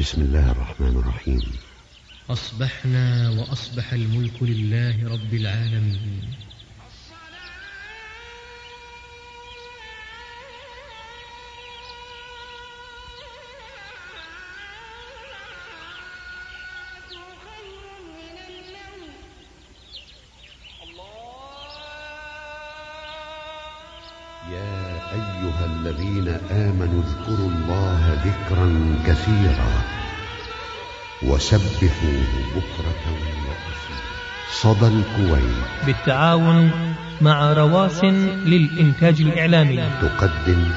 بسم الله الرحمن الرحيم. أصبحنا وأصبح الملك لله رب العالمين. كثيرا وسبحوه بكرة وأصيلا. صدى الكويت. بالتعاون مع رواسن للإنتاج الإعلامي. تقدم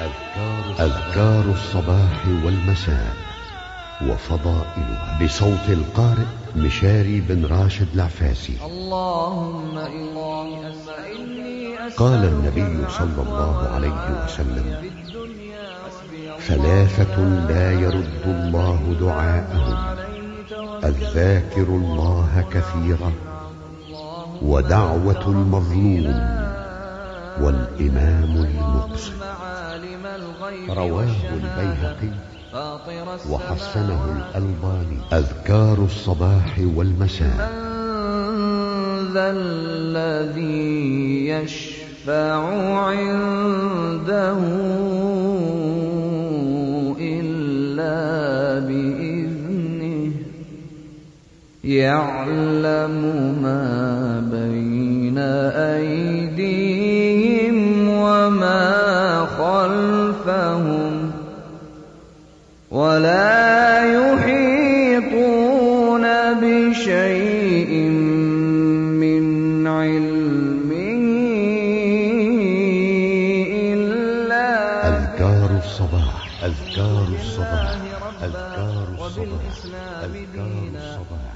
أذكار, أذكار الصباح والمساء وفضائلها. بصوت القارئ مشاري بن راشد العفاسي. اللهم إني أسألك قال النبي صلى الله عليه وسلم ثلاثة لا يرد الله دعاءهم. الذاكر الله كثيرا ودعوة المظلوم والإمام المقصد. رواه البيهقي وحسنه الألباني. أذكار الصباح والمساء. ذا الذي يشفع عنده يعلم ما بين أيديهم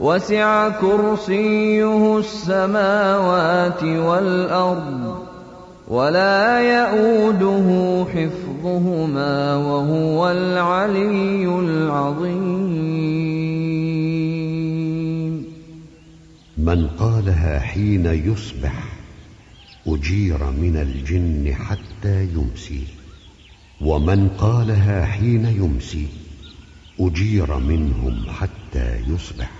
وسع كرسيه السماوات والأرض ولا يئوده حفظهما وهو العلي العظيم. من قالها حين يصبح أجير من الجن حتى يمسي. ومن قالها حين يمسي أجير منهم حتى يصبح.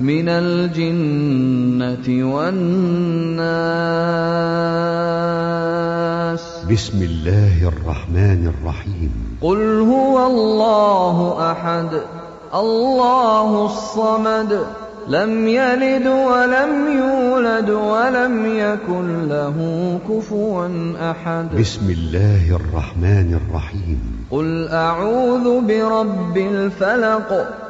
من الجنة والناس. بسم الله الرحمن الرحيم. قل هو الله أحد الله الصمد لم يلد ولم يولد ولم يكن له كفوا أحد. بسم الله الرحمن الرحيم. قل أعوذ برب الفلق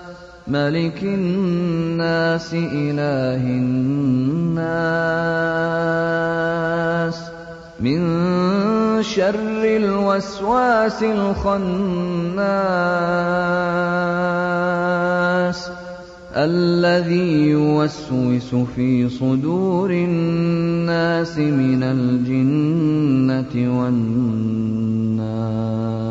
ملك الناس إله الناس. من شر الوسواس الخناس. الذي يوسوس في صدور الناس من الجنة والناس.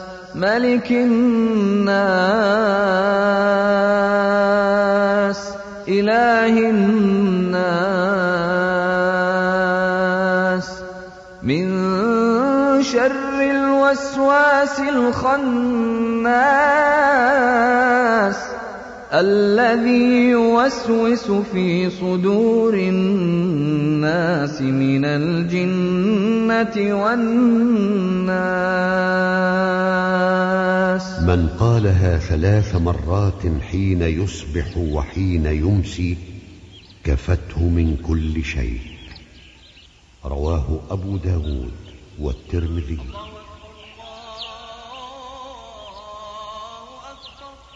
ملك الناس إله الناس. من شر الوسواس الخناس. الذي يوسوس في صدور الناس من الجنة والناس. من قالها ثلاث مرات حين يصبح وحين يمسي كفته من كل شيء. رواه أبو داود والترمذي.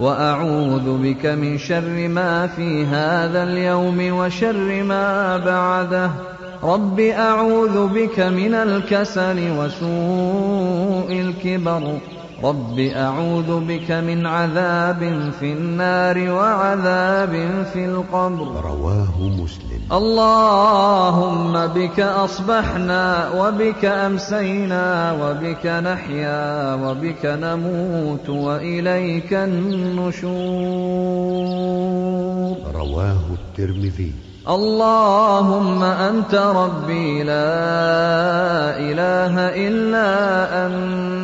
وأعوذ بك من شر ما في هذا اليوم وشر ما بعده. رب أعوذ بك من الكسل وسوء الكبر. رب أعوذ بك من عذاب في النار وعذاب في القبر رواه مسلم. اللهم بك أصبحنا وبك أمسينا وبك نحيا وبك نموت وإليك النشور رواه الترمذي. اللهم أنت ربي لا إله إلا أنت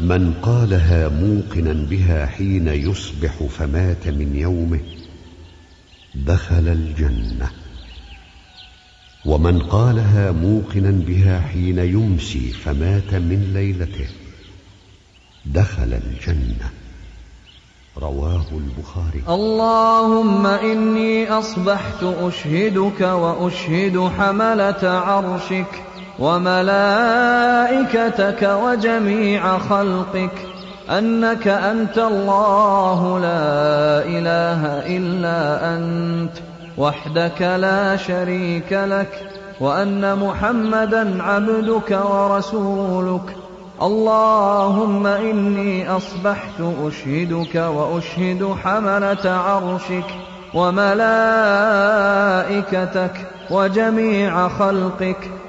من قالها موقنا بها حين يصبح فمات من يومه دخل الجنة. ومن قالها موقنا بها حين يمسي فمات من ليلته دخل الجنة. رواه البخاري. اللهم إني أصبحت أشهدك وأشهد حملة عرشك وملائكتك وجميع خلقك أنك أنت الله لا إله إلا أنت وحدك لا شريك لك وأن محمدا عبدك ورسولك اللهم إني أصبحت أشهدك وأشهد حملة عرشك وملائكتك وجميع خلقك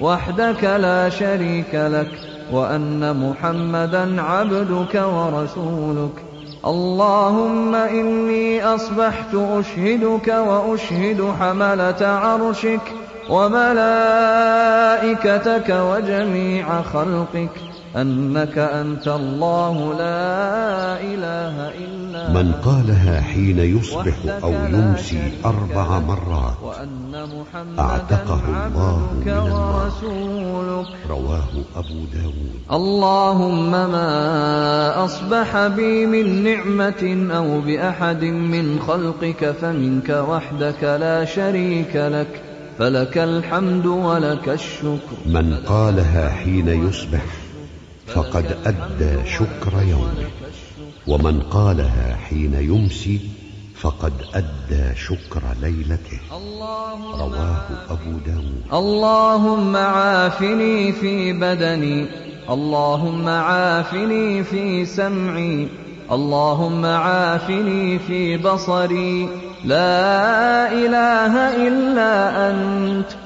وحدك لا شريك لك وأن محمدا عبدك ورسولك. اللهم إني أصبحت أشهدك وأشهد حملة عرشك وملائكتك وجميع خلقك. أنك أنت الله لا إله إلا من قالها حين يصبح أو يمسي أربع مرات. أعتقه الله من النار رواه أبو داود. اللهم ما أصبح بي من نعمة أو بأحد من خلقك فمنك وحدك لا شريك لك. فلك الحمد ولك الشكر. من قالها حين يصبح فقد أدى شكر يومه ومن قالها حين يمسي فقد أدى شكر ليلته. رواه أبو داود. اللهم عافني في بدني. اللهم عافني في سمعي. اللهم عافني في بصري. لا إله إلا أنت.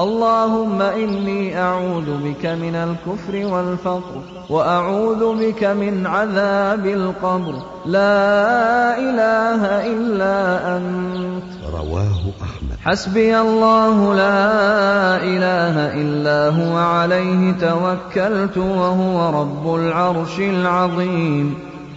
اللهم إني أعوذ بك من الكفر والفقر وأعوذ بك من عذاب القبر. لا إله إلا أنت. رواه أحمد. حسبي الله لا إله إلا هو عليه توكلت وهو رب العرش العظيم.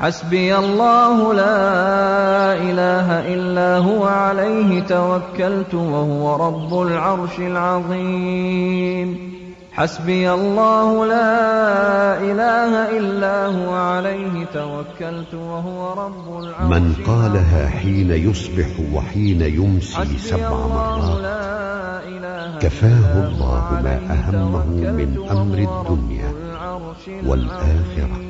حسبي الله لا إله إلا هو عليه توكلت وهو رب العرش العظيم. حسبي الله لا إله إلا هو عليه توكلت وهو رب العرش من قالها حين يصبح وحين يمسي سبع مرات كفاه الله ما أهمه من أمر الدنيا والآخرة.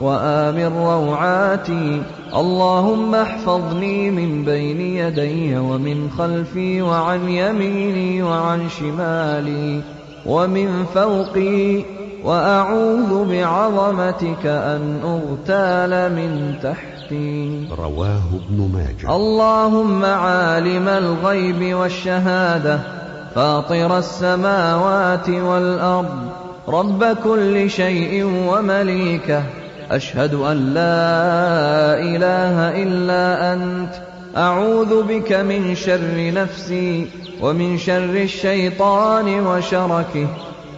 وآمن روعاتي. اللهم احفظني من بين يدي ومن خلفي وعن يميني وعن شمالي ومن فوقي. وأعوذ بعظمتك أن أغتال من تحتي. رواه ابن ماجه. اللهم عالم الغيب والشهادة. فاطر السماوات والأرض. رب كل شيء ومليكه. أشهد أن لا إله إلا أنت. أعوذ بك من شر نفسي ومن شر الشيطان وشركه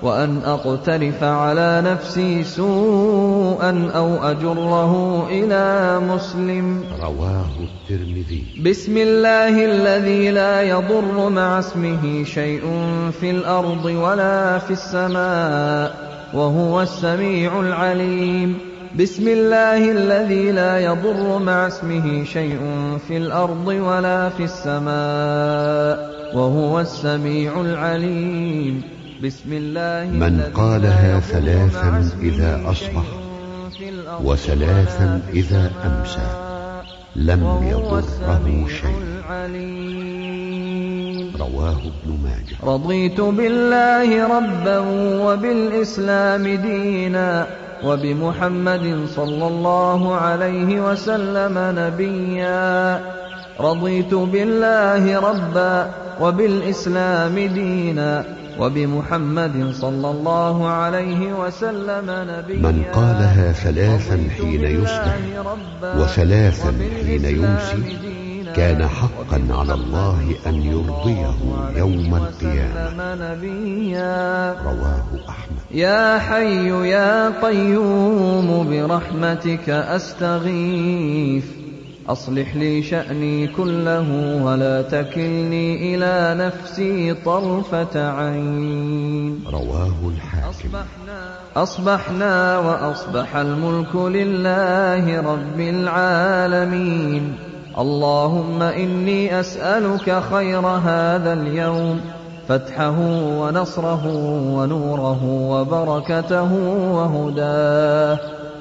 وأن أقترف على نفسي سوءا أو أجره إلى مسلم. رواه الترمذي. بسم الله الذي لا يضر مع اسمه شيء في الأرض ولا في السماء وهو السميع العليم. بسم الله الذي لا يضر مع اسمه شيء في الأرض ولا في السماء وهو السميع العليم. بسم الله من قالها ثلاثا إذا أصبح وثلاثا إذا أمسى. لم يضره شيء. رواه ابن ماجه. رضيت بالله ربا وبالإسلام دينا. وبمحمد صلى الله عليه وسلم نبيا. رضيت بالله ربا وبالإسلام دينا وبمحمد صلى الله عليه وسلم نبيا. من قالها ثلاثا حين يصبح وثلاثا حين يمسي. كان حقا على الله أن يرضيه يوم القيامة. رواه أحمد. يا حي يا قيوم برحمتك أستغيث. أصلح لي شأني كله ولا تكلني إلى نفسي طرفة عين. رواه الحاكم. أصبحنا وأصبح الملك لله رب العالمين. اللهم إني أسألك خير هذا اليوم. فتحه ونصره ونوره وبركته وهداه.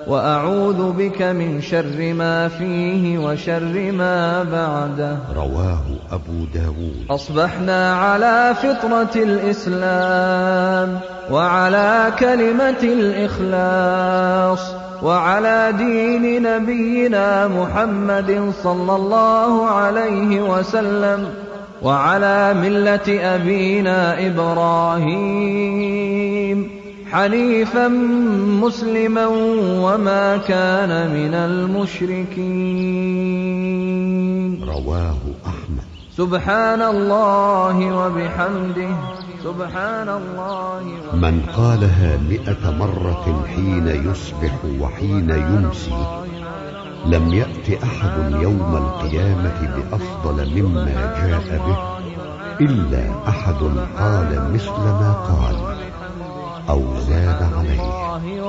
وأعوذ بك من شر ما فيه وشر ما بعده. رواه أبو داود. أصبحنا على فطرة الإسلام وعلى كلمة الإخلاص. وعلى دين نبينا محمد صلى الله عليه وسلم وعلى ملة أبينا إبراهيم. حنيفا مسلما وما كان من المشركين. رواه أحمد. سبحان الله وبحمده. سبحان الله وبحمده. من قالها مئة مرة حين يصبح وحين يمسي لم يأت أحد يوم القيامة بأفضل مما جاء به إلا أحد قال مثل ما قال أو زاد عليه.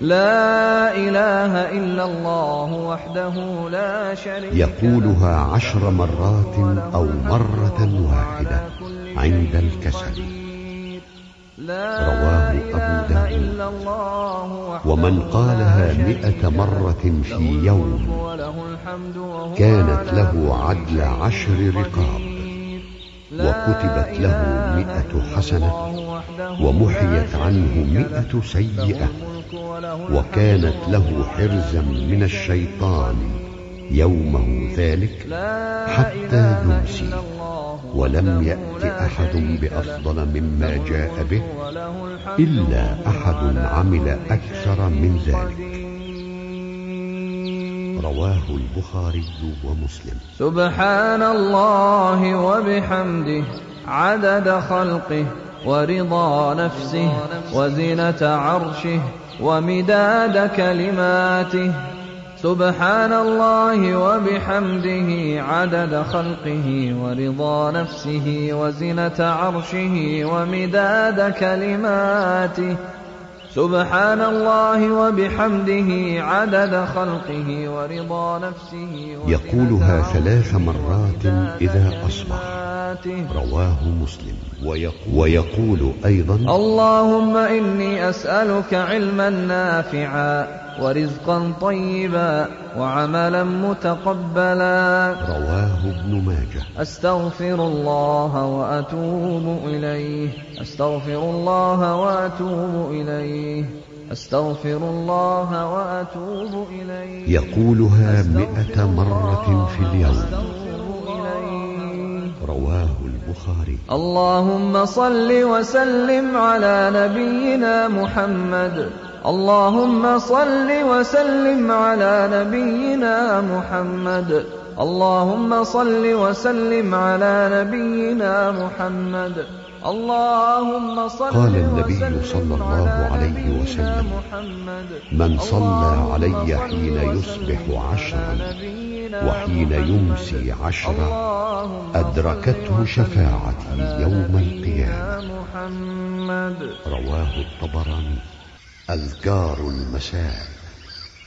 لا إله إلا الله وحده لا شريك يقولها عشر مرات أو مرة واحدة عند الكسل. رواه أبو داود. ومن قالها مئة مرة في يوم كانت له عدل عشر رقاب. وكتبت له مئة حسنة. ومحيت عنه مئة سيئة. وكانت له حرزا من الشيطان يومه ذلك حتى يمسي ولم يأت أحد بأفضل مما جاء به إلا أحد عمل أكثر من ذلك. رواه البخاري ومسلم. سبحان الله وبحمده عدد خلقه ورضا نفسه وزنة عرشه ومداد كلماته. سبحان الله وبحمده عدد خلقه ورضا نفسه وزنة عرشه ومداد كلماته. سبحان الله وبحمده عدد خلقه ورضا نفسه يقولها ثلاث مرات إذا أصبح. كلماته رواه مسلم ويقول, ويقول أيضا اللهم إني أسألك علما نافعا ورزقا طيبا وعملا متقبلا. رواه ابن ماجه. أستغفر الله وأتوب إليه. أستغفر الله وأتوب إليه. أستغفر الله وأتوب إليه. يقولها مئة مرة في اليوم. رواه البخاري. اللهم صل وسلم على نبينا محمد. اللهم صل وسلم على نبينا محمد. اللهم صل وسلم على نبينا محمد. اللهم صل قال النبي صلى الله عليه وسلم من صلى علي حين يصبح عشرا وحين. يمسي عشرا أدركته شفاعتي يوم القيامة. رواه الطبراني أذكار المساء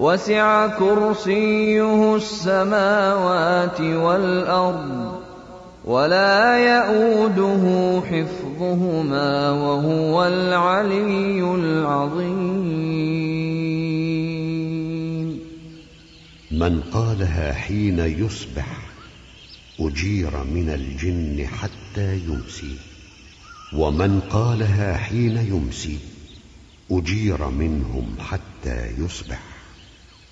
وسع كرسيه السماوات والأرض ولا يئوده حفظهما وهو العلي العظيم. من قالها حين يصبح أجير من الجن حتى يمسي. ومن قالها حين يمسي أجير منهم حتى يصبح.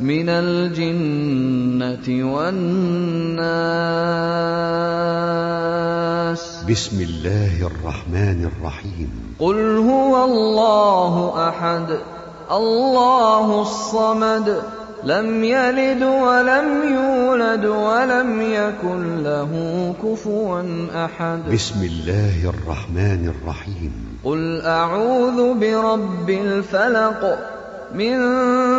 من الجنة والناس. بسم الله الرحمن الرحيم. قل هو الله أحد الله الصمد لم يلد ولم يولد ولم يكن له كفوا أحد. بسم الله الرحمن الرحيم. قل أعوذ برب الفلق من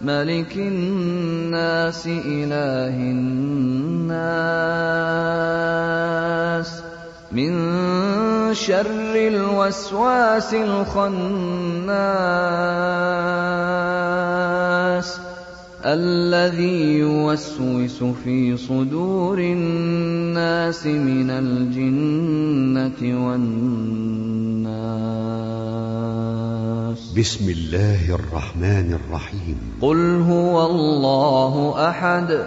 ملك الناس إله الناس. من شر الوسواس الخناس. الذي يوسوس في صدور الناس من الجنة والناس. بسم الله الرحمن الرحيم. قل هو الله أحد.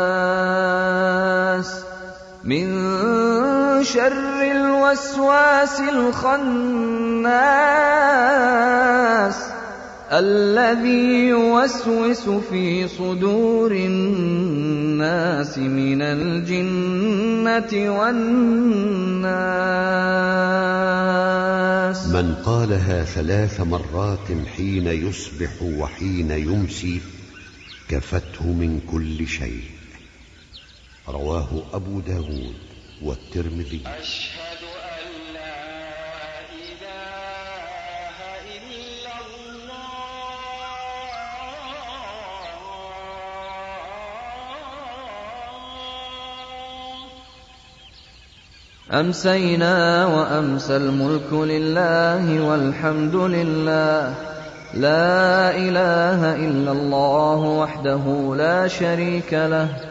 شر الوسواس الخناس الذي يوسوس في صدور الناس من الجنة والناس. من قالها ثلاث مرات حين يصبح وحين يمسي كفته من كل شيء. رواه أبو داود. والترمذي. أشهد أن لا إله إلا الله. أمسينا وأمسى الملك لله والحمد لله. لا إله إلا الله وحده لا شريك له.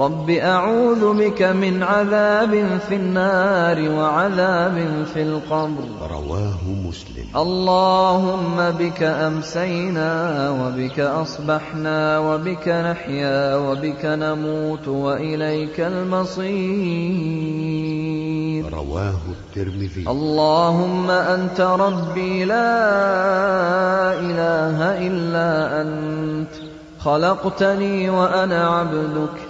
رب أعوذ بك من عذاب في النار وعذاب في القبر رواه مسلم. اللهم بك أمسينا وبك أصبحنا وبك نحيا وبك نموت وإليك المصير رواه الترمذي. اللهم أنت ربي لا إله إلا أنت خلقتني وأنا عبدك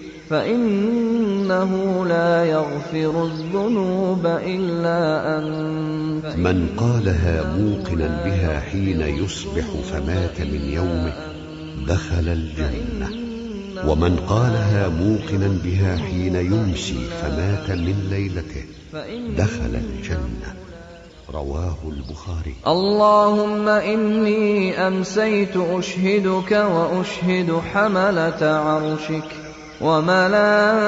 فإنه لا يغفر الذنوب إلا أنت. من قالها موقنا بها حين يصبح فمات من يومه دخل الجنة. ومن قالها موقنا بها حين يمسي فمات من ليلته دخل الجنة. رواه البخاري. اللهم إني أمسيت أشهدك وأشهد حملة عرشك. وملائكتك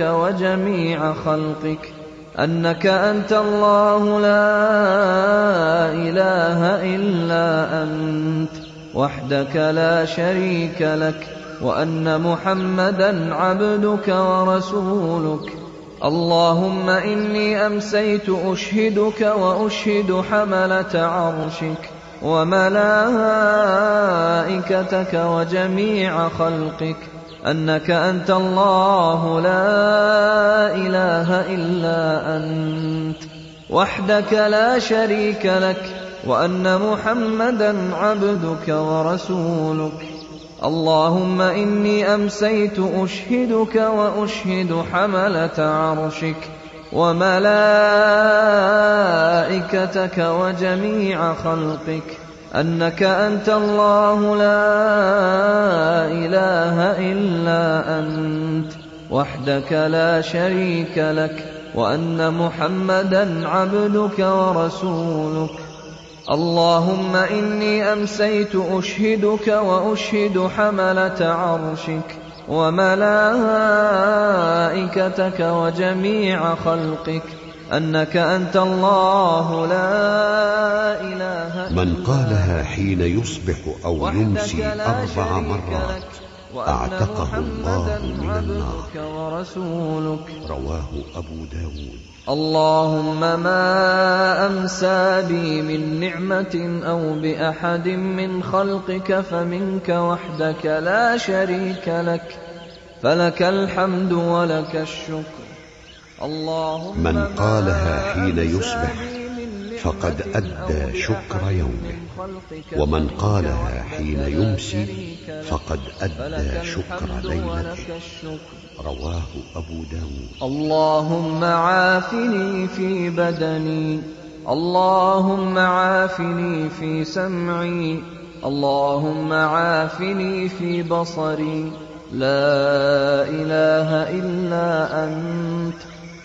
وجميع خلقك أنك أنت الله لا إله إلا أنت وحدك لا شريك لك وأن محمدا عبدك ورسولك. اللهم إني أمسيت أشهدك وأشهد حملة عرشك. وملائكتك وجميع خلقك أنك أنت الله لا إله إلا أنت وحدك لا شريك لك وأن محمدا عبدك ورسولك. اللهم إني أمسيت أشهدك وأشهد حملة عرشك. وملائكتك وجميع خلقك أنك أنت الله لا إله إلا أنت وحدك لا شريك لك وأن محمدا عبدك ورسولك اللهم إني أمسيت أشهدك وأشهد حملة عرشك وملائكتك وجميع خلقك أنك أنت الله لا إله من قالها حين يصبح أو وحدك يمسي شريك مرات. أعتقه الله محمداً من النار. عبدك ورسولك. رواه أبو داود. اللهم ما أمسى بي من نعمة أو بأحد من خلقك فمنك وحدك لا شريك لك. فلك الحمد ولك الشكر. اللهم من قالها حين يصبح. فقد أدى شكر يومه. ومن قالها حين يمسي فقد أدى شكر ليلته. رواه أبو داود. اللهم عافني في بدني. اللهم عافني في سمعي. اللهم عافني في بصري. لا إله إلا أنت.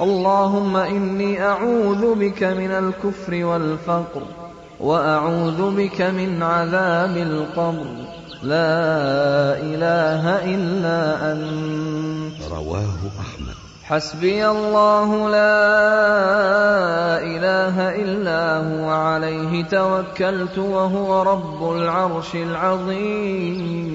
اللهم إني أعوذ بك من الكفر والفقر وأعوذ بك من عذاب القبر. لا إله إلا أنت. رواه أحمد. حسبي الله لا إله إلا هو عليه توكلت وهو رب العرش العظيم.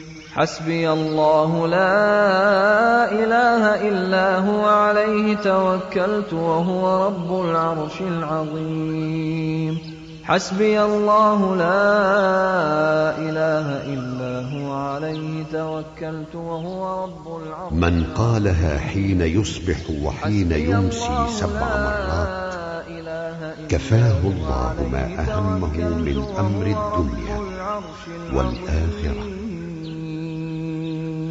حسبي الله لا إله إلا هو عليه توكلت وهو رب العرش العظيم حسبي الله لا إله إلا هو عليه توكلت وهو رب العرش من قالها حين يصبح وحين يمسي سبع مرات كفاه الله ما توكلت من رب الدنيا. العظيم.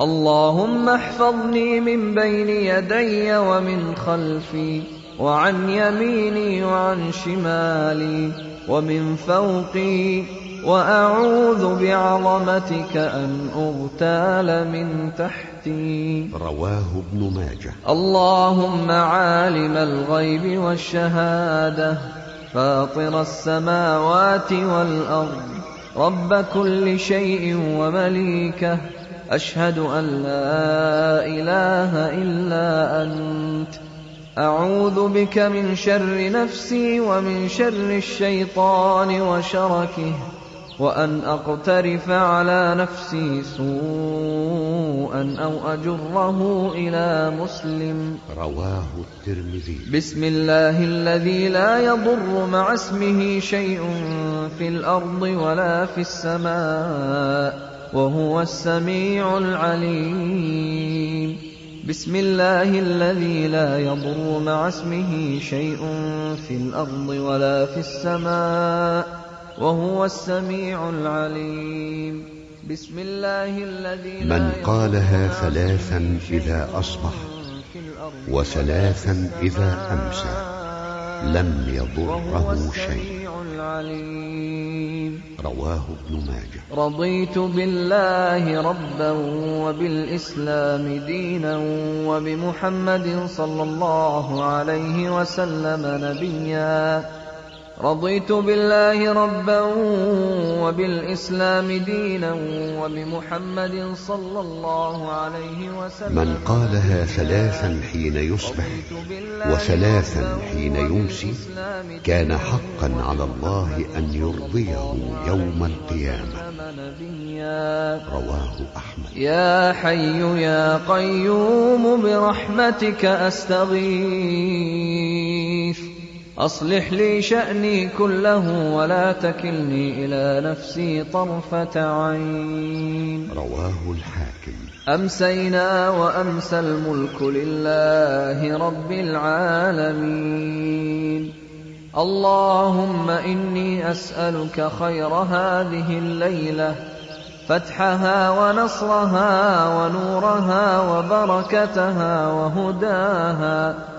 اللهم احفظني من بين يدي ومن خلفي وعن يميني وعن شمالي ومن فوقي وأعوذ بعظمتك أن أغتال من تحتي. رواه ابن ماجه. اللهم عالم الغيب والشهادة فاطر السماوات والأرض رب كل شيء ومليكه أشهد أن لا إله إلا أنت. أعوذ بك من شر نفسي ومن شر الشيطان وشركه وأن أقترف على نفسي سوءا أو أجره إلى مسلم. رواه الترمذي. بسم الله الذي لا يضر مع اسمه شيء في الأرض ولا في السماء. وهو السميع العليم. بسم الله الذي لا يضر مع اسمه شيء في الأرض ولا في السماء وهو السميع العليم. بسم الله الذي لا من يضر قالها مع ثلاثا اسمه شيء إذا أصبح وثلاثا إذا أمسى. لم يضره شيء. رواه ابن ماجه. رضيت بالله ربا وبالإسلام دينا وبمحمد صلى الله عليه وسلم نبيا. رضيت بالله ربا وبالإسلام دينا وبمحمد صلى الله عليه وسلم. من قالها ثلاثا حين يصبح وثلاثا حين يمسي كان حقا على الله أن يرضيه يوم القيامة. رواه أحمد. يا حي يا قيوم برحمتك أستغيث. أصلح لي شأني كله ولا تكلني إلى نفسي طرفة عين. رواه الحاكم. أمسينا وأمسى الملك لله رب العالمين. اللهم إني أسألك خير هذه الليلة فتحها ونصرها ونورها وبركتها وهداها.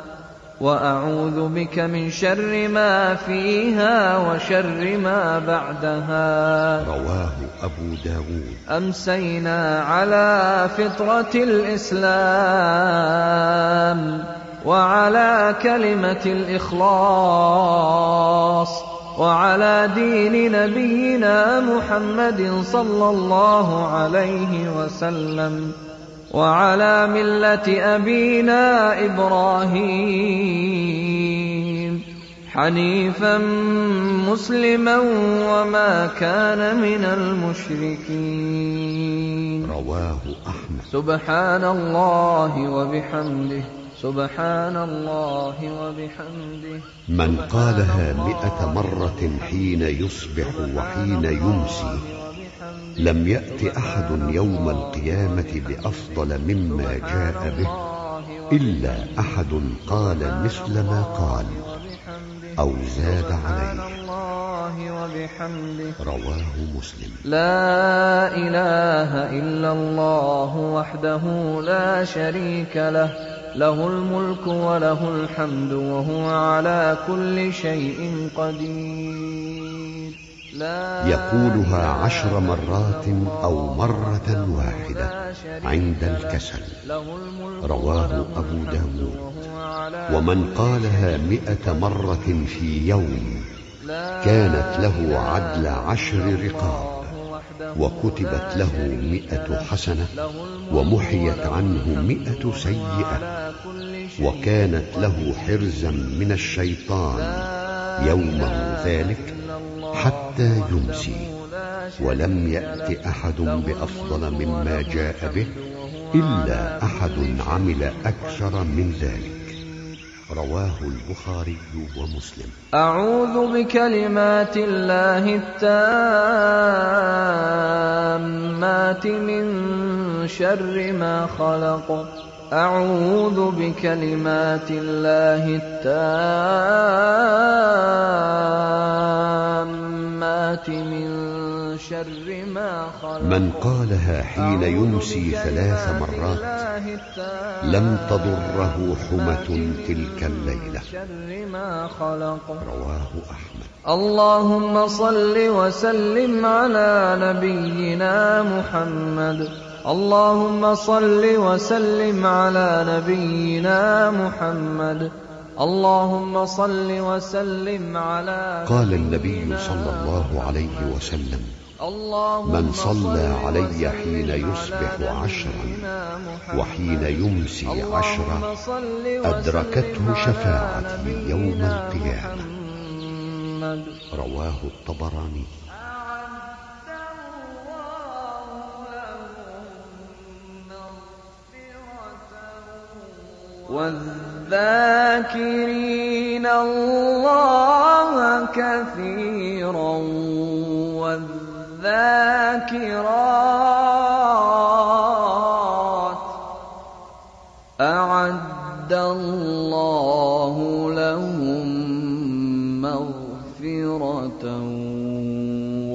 وأعوذ بك من شر ما فيها وشر ما بعدها. رواه أبو داود. أمسينا على فطرة الإسلام وعلى كلمة الإخلاص وعلى دين نبينا محمد صلى الله عليه وسلم. وعلى ملة أبينا إبراهيم. حنيفا مسلما وما كان من المشركين. رواه أحمد. سبحان الله وبحمده. سبحان الله وبحمده. من قالها مئة مرة حين يصبح وحين يمسي. لم يأت أحد يوم القيامة بأفضل مما جاء به إلا أحد قال مثل ما قال أو زاد عليه. وبحمده رواه مسلم. لا إله إلا الله وحده لا شريك له له الملك وله الحمد وهو على كل شيء قدير. يقولها عشر مرات أو مرة واحدة عند الكسل. رواه أبو داود. ومن قالها مئة مرة في يوم كانت له عدل عشر رقاب وكتبت له مئة حسنة ومحيت عنه مئة سيئة وكانت له حرزا من الشيطان. يومه ذلك حتى يمسي ولم يأت أحد بأفضل مما جاء به إلا أحد عمل أكثر من ذلك. رواه البخاري ومسلم. أعوذ بكلمات الله التامات من شر ما خلق. أعوذ بكلمات الله التامات من شر ما خلق. من قالها حين يمسي ثلاث مرات لم تضره حمة تلك الليلة. شر ما خلق. رواه أحمد. اللهم صل وسلم على نبينا محمد. اللهم صل وسلم على نبينا محمد. اللهم صل وسلم على قال النبي صلى الله عليه وسلم من صلى علي حين يصبح عشرا وحين يمسي عشرا أدركته شفاعتي يوم القيامة. رواه الطبراني. والذاكرين الله كثيرا والذاكرات أعد الله لهم مغفرة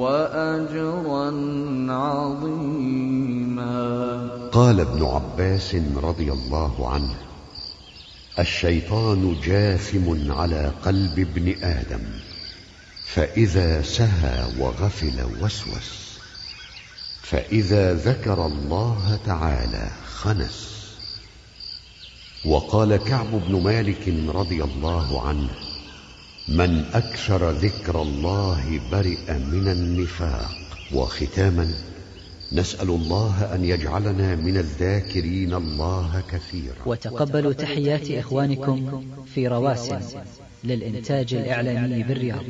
وأجرا عظيما. قال ابن عباس رضي الله عنه الشيطان جاثم على قلب ابن آدم فإذا سهى وغفل وسوس فإذا ذكر الله تعالى خنس. وقال كعب بن مالك رضي الله عنه من أكثر ذكر الله برئ من النفاق وختاما نسأل الله أن يجعلنا من الذاكرين الله كثيرا. وتقبلوا تحيات إخوانكم في رواسم للإنتاج الإعلامي بالرياض.